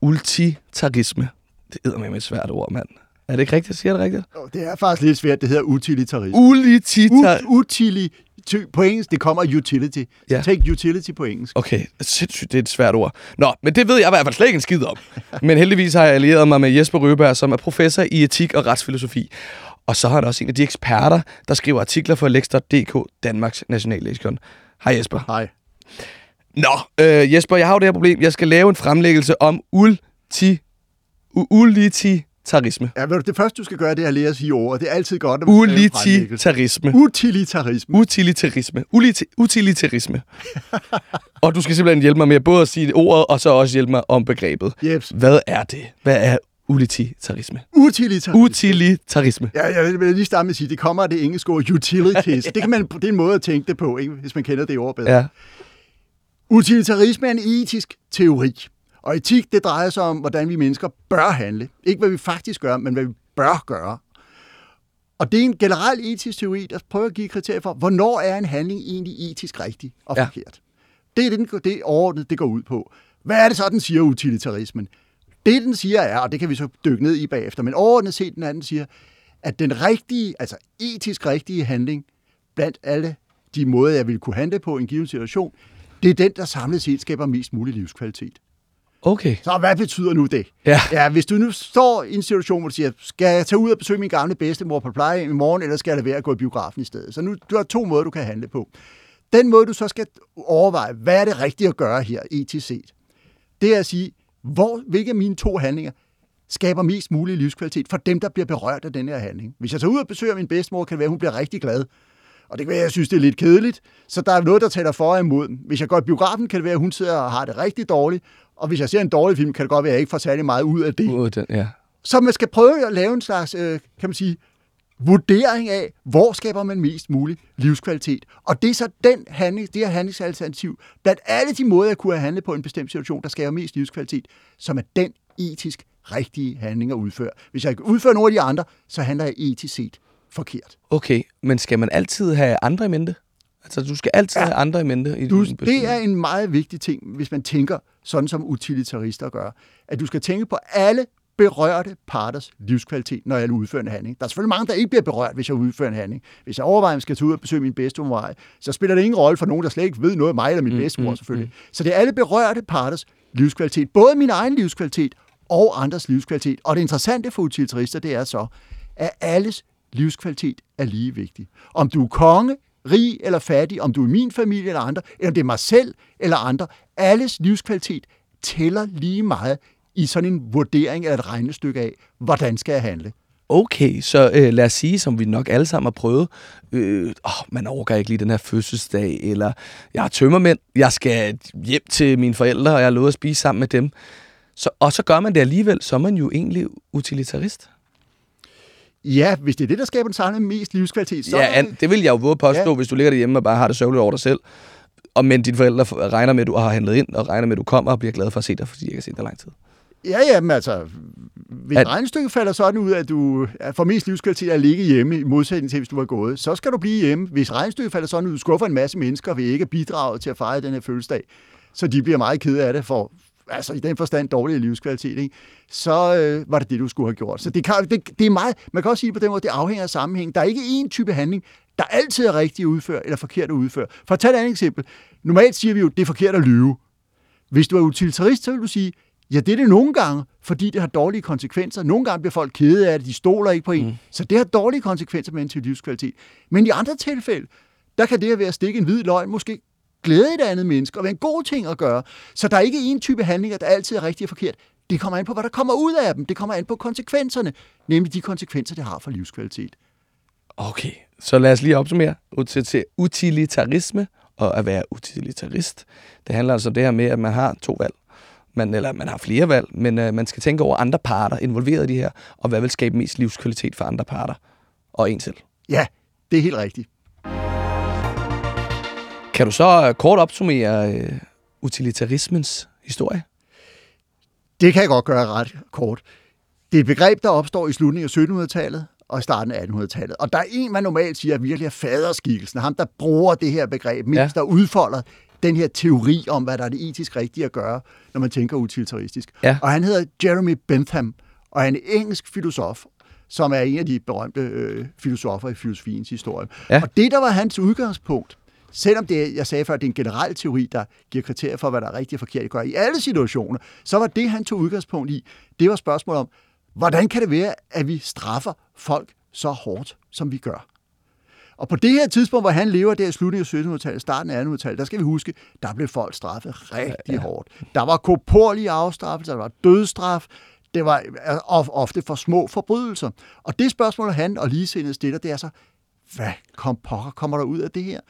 ultitarisme. Det hedder med et svært ord, mand. Er det ikke rigtigt? Siger jeg det rigtigt? Det er faktisk lidt svært. Det hedder utilitarisme. Ulitita... U- utili på engelsk, det kommer utility. Så Ja. take utility på engelsk. Okay, sindssygt, det er et svært ord. Nå, men det ved jeg i hvert fald slet ikke en skid om. men heldigvis har jeg allieret mig med Jesper Røberg, som er professor i etik og retsfilosofi. Og så er han også en af de eksperter, der skriver artikler for Lex.dk, Danmarks nationalleksikon. Hej Jesper. Hej. Nå, øh, Jesper, jeg har jo det her problem. Jeg skal lave en fremlæggelse om ulti... Ja, ved du, det første, du skal gøre, det er at lære at sige ordet. Det er altid godt, at man. Utilitarisme. Utilitarisme. Uliti- utilitarisme. og du skal simpelthen hjælpe mig med både at sige ordet, og så også hjælpe mig om begrebet. Jeps. Hvad er det? Hvad er utilitarisme? Utilitarisme. Utilitarisme. Ja, jeg vil lige starte med at sige, det kommer af det engelske ord utilities. det, kan man, det er en måde at tænke det på, ikke? hvis man kender det ord bedre. Ja. Utilitarisme er en etisk teori. Og etik, det drejer sig om, hvordan vi mennesker bør handle. Ikke hvad vi faktisk gør, men hvad vi bør gøre. Og det er en generel etisk teori, der prøver at give kriterier for, hvornår er en handling egentlig etisk rigtig og Ja. forkert. Det er det, det er overordnet, det går ud på. Hvad er det så, den siger, utilitarismen? Det, den siger er, og det kan vi så dykke ned i bagefter, men overordnet set, den anden siger, at den rigtige, altså etisk rigtige handling, blandt alle de måder, jeg vil kunne handle på i en given situation, det er den, der samlet set skaber mest mulig livskvalitet. Okay. Så hvad betyder nu det? Ja. ja. Hvis du nu står i en situation, hvor du siger, skal jeg tage ud og besøge min gamle bedstemor på plejehjem i morgen, eller skal jeg lade være at gå i biografen i stedet? Så nu du har to måder, du kan handle på. Den måde, du så skal overveje, hvad er det rigtige at gøre her, etisk set, det er at sige, hvor, hvilke af mine to handlinger skaber mest mulig livskvalitet for dem, der bliver berørt af den her handling. Hvis jeg tager ud og besøger min bedstemor, kan det være, at hun bliver rigtig glad. Og det kan være, jeg synes, det er lidt kedeligt, så der er noget, der taler for og imod. Hvis jeg går i biografen, kan det være, at hun sidder og har det rigtig dårligt. Og hvis jeg ser en dårlig film, kan det godt være, at jeg ikke får særlig meget ud af det. Ud af den, ja. Så man skal prøve at lave en slags, øh, kan man sige, vurdering af, hvor skaber man mest mulig livskvalitet. Og det er så den handling, det her handlingsalternativ, blandt alle de måder, jeg kunne have handlet på en bestemt situation, der skaber mest livskvalitet, som er den etisk rigtige handling at udføre. Hvis jeg ikke udfører nogle af de andre, så handler jeg etisk set forkert. Okay, men skal man altid have andre i mente? Altså, du skal altid ja. Have andre i mente? I Du, det er en meget vigtig ting, hvis man tænker sådan som utilitarister gør, at du skal tænke på alle berørte parters livskvalitet, når jeg udfører en handling. Der er selvfølgelig mange, der ikke bliver berørt, hvis jeg udfører en handling. Hvis jeg overvejer, at jeg skal tage ud og besøge min bedstemor, så spiller det ingen rolle for nogen, der slet ikke ved noget af mig eller min mm, bedstemor selvfølgelig. Så det er alle berørte parters livskvalitet, både min egen livskvalitet og andres livskvalitet. Og det interessante for utilitarister, det er så, at alles livskvalitet er lige vigtig. Om du er konge, rig eller fattig, om du er min familie eller andre, eller om det er mig selv eller andre, alles livskvalitet tæller lige meget i sådan en vurdering eller et regnestykke af, hvordan skal jeg handle. Okay, så øh, lad os sige, som vi nok alle sammen har prøvet, øh, åh, man overgår ikke lige den her fødselsdag, eller jeg er tømmermænd, jeg skal hjem til mine forældre, og jeg har lovet at spise sammen med dem. Så, og så gør man det alligevel, så er man jo egentlig utilitarist. Ja, hvis det er det, der skaber den samlede mest livskvalitet, så Ja, an, det vil jeg jo våge påstå, ja. Hvis du ligger derhjemme og bare har det sørgeligt over dig selv. Og men dine forældre regner med, at du har handlet ind, og regner med, at du kommer og bliver glad for at se dig, fordi jeg kan se dig lang tid. Ja, ja, men altså, hvis At- regnestykket falder sådan ud, at du får mest livskvalitet at ligge hjemme, i modsætning til, hvis du var gået, så skal du blive hjemme. Hvis regnestykket falder sådan ud, du skuffer en masse mennesker ved ikke at bidrage til at fejre den her fødselsdag, så de bliver meget kede af det for, altså i den forstand dårlig livskvalitet, ikke? så øh, var det det, du skulle have gjort. Så det, kan, det, det er meget, man kan også sige på den måde, det afhænger af sammenhæng. Der er ikke én type handling, der altid er rigtig at udføre, eller forkert at udføre. For at tage et andet eksempel. Normalt siger vi jo, det er forkert at lyve. Hvis du er utilitarist, så vil du sige, ja, det er det nogle gange, fordi det har dårlige konsekvenser. Nogle gange bliver folk kede af det, de stoler ikke på en. Mm. Så det har dårlige konsekvenser med en til livskvalitet. Men i andre tilfælde, der kan det at være at stikke en hvid løgn måske glæde et andet menneske og være en god ting at gøre. Så der er ikke en type handlinger, der altid er rigtig og forkert. Det kommer an på, hvad der kommer ud af dem. Det kommer an på konsekvenserne, nemlig de konsekvenser, det har for livskvalitet. Okay, så lad os lige opsummere. Util- Utilitarisme og at være utilitarist. Det handler altså om det her med, at man har to valg. man, eller man har flere valg, men øh, man skal tænke over andre parter involveret i det her, og hvad vil skabe mest livskvalitet for andre parter og en selv. Ja, det er helt rigtigt. Kan du så øh, kort opsummere øh, utilitarismens historie? Det kan jeg godt gøre ret kort. Det er et begreb, der opstår i slutningen af 1700-tallet og i starten af 1800-tallet. Og der er en, man normalt siger er virkelig er faderskikkelsen, ham der bruger det her begreb mest, ja. der udfolder den her teori om, hvad der er det etisk rigtige at gøre, når man tænker utilitaristisk. Ja. Og han hedder Jeremy Bentham, og er en engelsk filosof, som er en af de berømte øh, filosofer i filosofiens historie. Ja. Og det, der var hans udgangspunkt, selvom det, jeg sagde før, det er en generel teori, der giver kriterier for, hvad der er rigtigt og forkert at gøre i alle situationer, så var det, han tog udgangspunkt i, det var spørgsmål om, hvordan kan det være, at vi straffer folk så hårdt, som vi gør? Og på det her tidspunkt, hvor han lever der i slutningen af 1700-tallet, starten af 1800-tallet, der skal vi huske, der blev folk straffet rigtig ja, ja. hårdt. Der var korporlige afstraffelser, der var dødstraf, det var ofte for små forbrydelser. Og det spørgsmål, han og ligesindede stiller, det er så, hvad kom pokker kommer der ud af det her?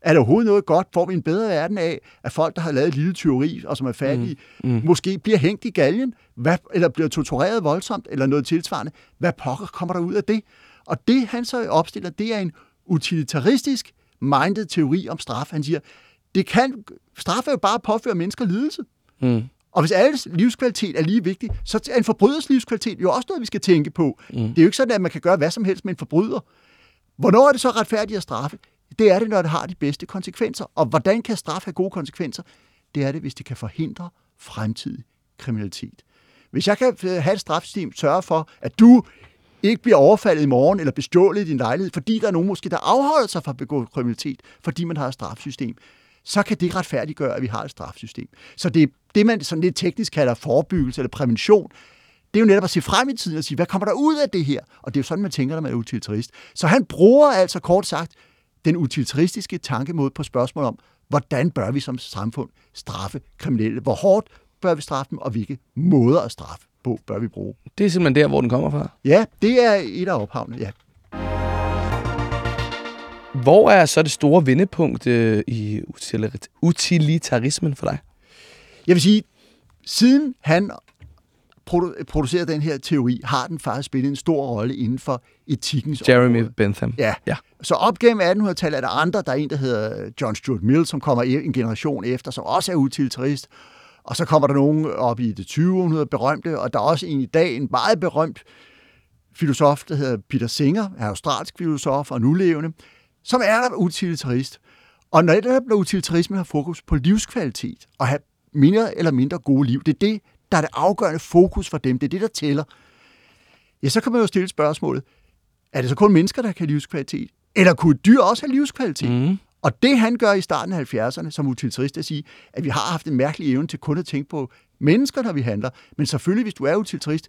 Er der overhovedet noget godt? Får vi en bedre verden af, at folk, der har lavet et lille teori, og som er fattige, mm. Mm. måske bliver hængt i galgen, hvad, eller bliver tortureret voldsomt, eller noget tilsvarende? Hvad pokker kommer der ud af det? Og det, han så opstiller, det er en utilitaristisk minded teori om straf. Han siger, det kan, straf er jo bare at påføre mennesker lidelse. Mm. Og hvis alles livskvalitet er lige vigtig, så er en forbryders livskvalitet jo også noget, vi skal tænke på. Mm. Det er jo ikke sådan, at man kan gøre hvad som helst med en forbryder. Hvornår er det så retfærdigt at straffe? Det er det, når det har de bedste konsekvenser. Og hvordan kan straf have gode konsekvenser? Det er det, hvis det kan forhindre fremtidig kriminalitet. Hvis jeg kan øh, have et strafsystem, sørge for, at du ikke bliver overfaldet i morgen eller bestjålet i din lejlighed, fordi der er nogen måske, der afholder sig fra at begå kriminalitet, fordi man har et strafsystem, så kan det retfærdiggøre, at vi har et strafsystem. Så det, det man sådan lidt teknisk kalder forebyggelse eller prævention, det er jo netop at se frem i tiden og sige, hvad kommer der ud af det her? Og det er jo sådan, man tænker, når man er utilitarist. Så han bruger altså kort sagt den utilitaristiske tankemod på spørgsmål om, hvordan bør vi som samfund straffe kriminelle? Hvor hårdt bør vi straffe dem, og hvilke måder at straffe på bør vi bruge? Det er simpelthen der, hvor den kommer fra? Ja, det er et af ophavene, ja. Hvor er så det store vendepunkt øh, i utilitarismen for dig? Jeg vil sige, siden han producerede den her teori, har den faktisk spillet en stor rolle inden for etikkens Jeremy område. Bentham. Ja. ja. Så op gennem 1800-tallet er der andre. Der er en, der hedder John Stuart Mill, som kommer en generation efter, som også er utilitarist. Og så kommer der nogen op i det 20. århundrede berømte, og der er også en i dag, en meget berømt filosof, der hedder Peter Singer, er australsk filosof og nulevende, som er utilitarist. Og når det er utilitarisme har fokus på livskvalitet og have mindre eller mindre gode liv, det er det, der er det afgørende fokus for dem. Det er det, der tæller. Ja, så kan man jo stille spørgsmålet, er det så kun mennesker, der kan have livskvalitet? Eller kunne dyr også have livskvalitet? Mm. Og det han gør i starten af 70'erne som utilitarist, er at sige, at vi har haft en mærkelig evne til kun at tænke på mennesker, når vi handler. Men selvfølgelig, hvis du er utilitarist,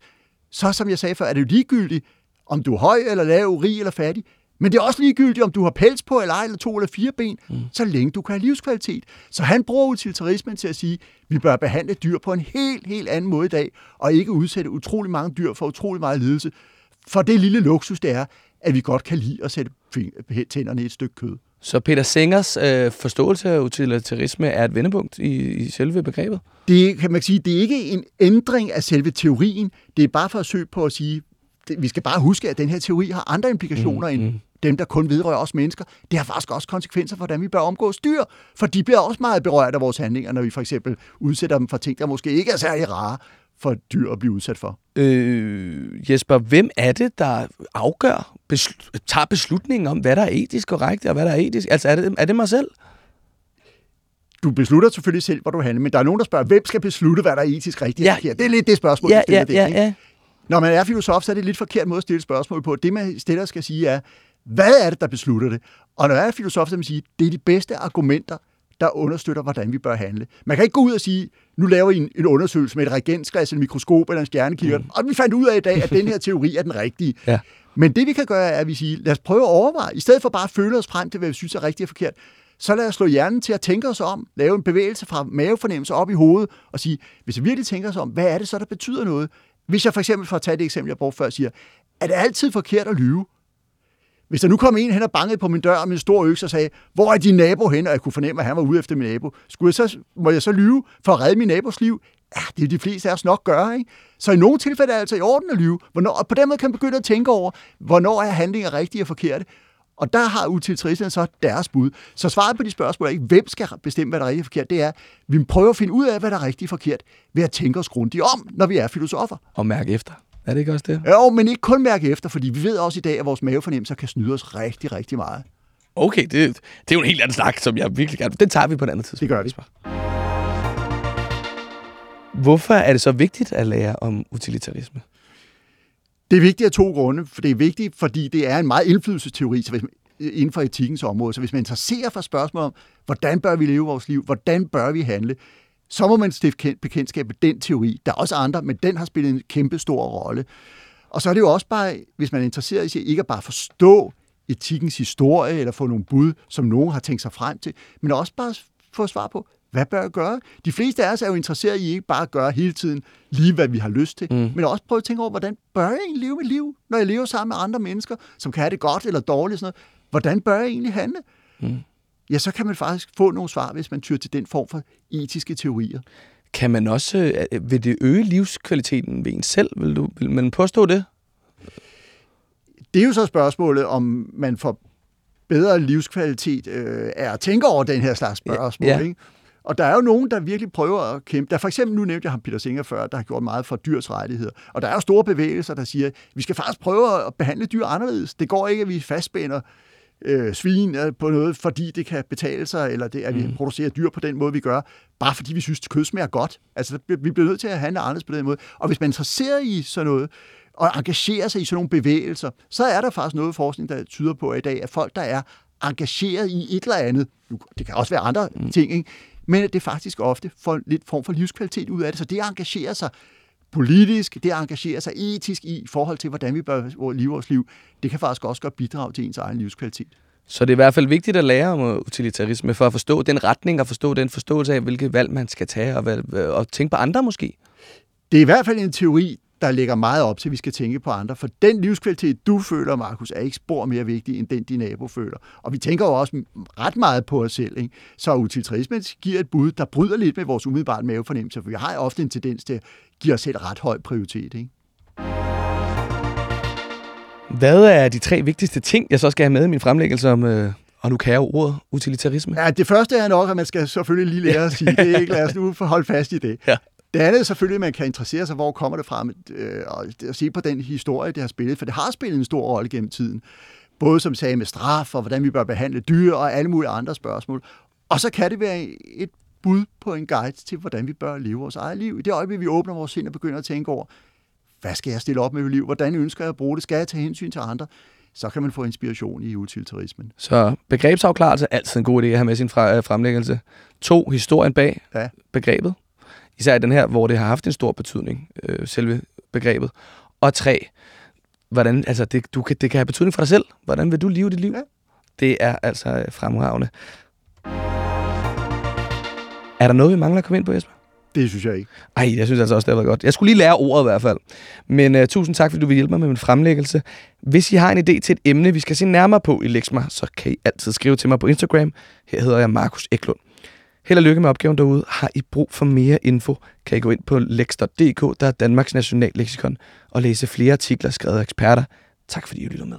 så som jeg sagde før, er det jo ligegyldigt, om du er høj eller lav, rig eller fattig. Men det er også ligegyldigt, om du har pels på, eller ej, eller to eller fire ben, mm. så længe du kan have livskvalitet. Så han bruger utilitarismen til at sige, at vi bør behandle dyr på en helt, helt anden måde i dag, og ikke udsætte utrolig mange dyr for utrolig meget lidelse. For det lille luksus, det er, at vi godt kan lide at sætte tænderne i et stykke kød. Så Peter Sengers øh, forståelse af utilitarisme er et vendepunkt i, i selve begrebet? Det kan man sige, det er ikke en ændring af selve teorien. Det er bare for at søge på at sige, det, vi skal bare huske, at den her teori har andre implikationer mm, end mm. Dem, der kun vedrører os mennesker. Det har faktisk også konsekvenser for, hvordan vi bør omgås dyr, for de bliver også meget berørt af vores handlinger, når vi for eksempel udsætter dem for ting, der måske ikke er særlig rare for dyr at blive udsat for. Øh, Jesper, hvem er det, der afgør, besl- tager beslutningen om, hvad der er etisk korrekt, og hvad der er etisk? Altså, er det, er det mig selv? Du beslutter selvfølgelig selv, hvor du handler, men der er nogen, der spørger, hvem skal beslutte, hvad der er etisk rigtigt? Ja. Det er lidt det spørgsmål, ja, du stiller. Ja, ja, ja. Når man er filosof, så er det et lidt forkert måde at stille spørgsmål på. Det, man stiller skal sige, er, hvad er det, der beslutter det? Og når jeg er filosof, så vil sige, det er de bedste argumenter, der understøtter, hvordan vi bør handle. Man kan ikke gå ud og sige, nu laver vi en, en undersøgelse med et reagensglas, en mikroskop eller en stjernekigger, mm. og vi fandt ud af i dag, at den her teori er den rigtige. ja. Men det vi kan gøre, er, at vi siger, lad os prøve at overveje, i stedet for bare at føle os frem til, hvad vi synes er rigtigt og forkert, så lad os slå hjernen til at tænke os om, lave en bevægelse fra mavefornemmelse op i hovedet, og sige, hvis vi virkelig tænker os om, hvad er det så, der betyder noget? Hvis jeg for eksempel, for at tage det eksempel, jeg brugte før, siger, er det altid forkert at lyve? Hvis der nu kom en hen og bankede på min dør med en stor økse og sagde, hvor er din nabo hen? Og jeg kunne fornemme, at han var ude efter min nabo. Skulle jeg så, må jeg så lyve for at redde min nabos liv? Ja, det er de fleste af os nok gøre, ikke? Så i nogle tilfælde er det altså i orden at lyve. Hvornår, og på den måde kan man begynde at tænke over, hvornår er handlinger rigtige og forkerte. Og der har utilitaristerne så deres bud. Så svaret på de spørgsmål er ikke, hvem skal bestemme, hvad der er rigtigt og forkert. Det er, vi prøver at finde ud af, hvad der er rigtigt og forkert, ved at tænke os grundigt om, når vi er filosofer. Og mærke efter. Er det ikke også det? Jo, men ikke kun mærke efter, fordi vi ved også i dag, at vores mavefornemmelser kan snyde os rigtig, rigtig meget. Okay, det, det er jo en helt anden snak, som jeg virkelig gerne... Den tager vi på et andet tidspunkt. Det gør vi. Hvorfor er det så vigtigt at lære om utilitarisme? Det er vigtigt af to grunde. For det er vigtigt, fordi det er en meget indflydelsesteori så hvis man, inden for etikkens område. Så hvis man interesserer for spørgsmål om, hvordan bør vi leve vores liv, hvordan bør vi handle, så må man stifte bekendtskab med den teori. Der er også andre, men den har spillet en kæmpe stor rolle. Og så er det jo også bare, hvis man er interesseret i sig, ikke at bare forstå etikkens historie, eller få nogle bud, som nogen har tænkt sig frem til, men også bare få svar på, hvad bør jeg gøre? De fleste af os er jo interesseret i ikke bare at gøre hele tiden lige, hvad vi har lyst til, mm. men også prøve at tænke over, hvordan bør jeg egentlig leve mit liv, når jeg lever sammen med andre mennesker, som kan have det godt eller dårligt. Sådan noget. Hvordan bør jeg egentlig handle? Mm. Ja, så kan man faktisk få nogle svar, hvis man tyrer til den form for etiske teorier. Kan man også, øh, vil det øge livskvaliteten ved en selv? Vil, du, vil man påstå det? Det er jo så spørgsmålet, om man får bedre livskvalitet øh, er at tænke over den her slags spørgsmål. Ja. Ikke? Og der er jo nogen, der virkelig prøver at kæmpe. Der for eksempel, nu nævnte jeg ham Peter Singer før, der har gjort meget for dyrs rettigheder. Og der er jo store bevægelser, der siger, at vi skal faktisk prøve at behandle dyr anderledes. Det går ikke, at vi fastspænder øh, svin på noget, fordi det kan betale sig, eller det, at vi mm. producerer dyr på den måde, vi gør, bare fordi vi synes, at kød smager godt. Altså, vi bliver nødt til at handle anderledes på den måde. Og hvis man er interesseret i sådan noget, og engagerer sig i sådan nogle bevægelser, så er der faktisk noget forskning, der tyder på i dag, at folk, der er engageret i et eller andet, det kan også være andre mm. ting, ikke? men at det faktisk ofte får lidt form for livskvalitet ud af det. Så det at engagere sig politisk, det at engagere sig etisk i forhold til, hvordan vi bør leve vores liv, det kan faktisk også godt bidrage til ens egen livskvalitet. Så det er i hvert fald vigtigt at lære om utilitarisme, for at forstå den retning og forstå den forståelse af, hvilke valg man skal tage, og, og tænke på andre måske. Det er i hvert fald en teori, der lægger meget op til, at vi skal tænke på andre. For den livskvalitet, du føler, Markus, er ikke spor mere vigtig, end den, din nabo føler. Og vi tænker jo også ret meget på os selv. Ikke? Så utilitarismen giver et bud, der bryder lidt med vores umiddelbare mavefornemmelse, for vi har ofte en tendens til at give os selv ret høj prioritet. Ikke? Hvad er de tre vigtigste ting, jeg så skal have med i min fremlæggelse om, øh, og nu kan jeg jo ordet utilitarisme? Ja, det første er nok, at man skal selvfølgelig lige lære at sige det. Ikke? Lad os nu holde fast i det. Ja. Det andet er selvfølgelig, at man kan interessere sig, hvor kommer det fra, øh, og se på den historie, det har spillet, for det har spillet en stor rolle gennem tiden. Både som sagde med straf, og hvordan vi bør behandle dyr, og alle mulige andre spørgsmål. Og så kan det være et bud på en guide til, hvordan vi bør leve vores eget liv. I det øjeblik, vi åbner vores sind og begynder at tænke over, hvad skal jeg stille op med mit liv? Hvordan ønsker jeg at bruge det? Skal jeg tage hensyn til andre? Så kan man få inspiration i utilitarismen. Så begrebsafklarelse er altid en god idé at have med sin fremlæggelse. To, historien bag ja. begrebet. Især den her, hvor det har haft en stor betydning, øh, selve begrebet. Og tre, hvordan, altså det, du kan, det kan have betydning for dig selv. Hvordan vil du leve dit liv? Ja. Det er altså øh, fremragende. Er der noget, vi mangler at komme ind på, Jesper? Det synes jeg ikke. Ej, jeg synes altså også, det har været godt. Jeg skulle lige lære ordet i hvert fald. Men uh, tusind tak, fordi du vil hjælpe mig med min fremlæggelse. Hvis I har en idé til et emne, vi skal se nærmere på i Lexma, så kan I altid skrive til mig på Instagram. Her hedder jeg Markus Eklund. Held og lykke med opgaven derude. Har I brug for mere info, kan I gå ind på lex.dk, der er Danmarks nationalleksikon, og læse flere artikler skrevet af eksperter. Tak fordi I lytter med.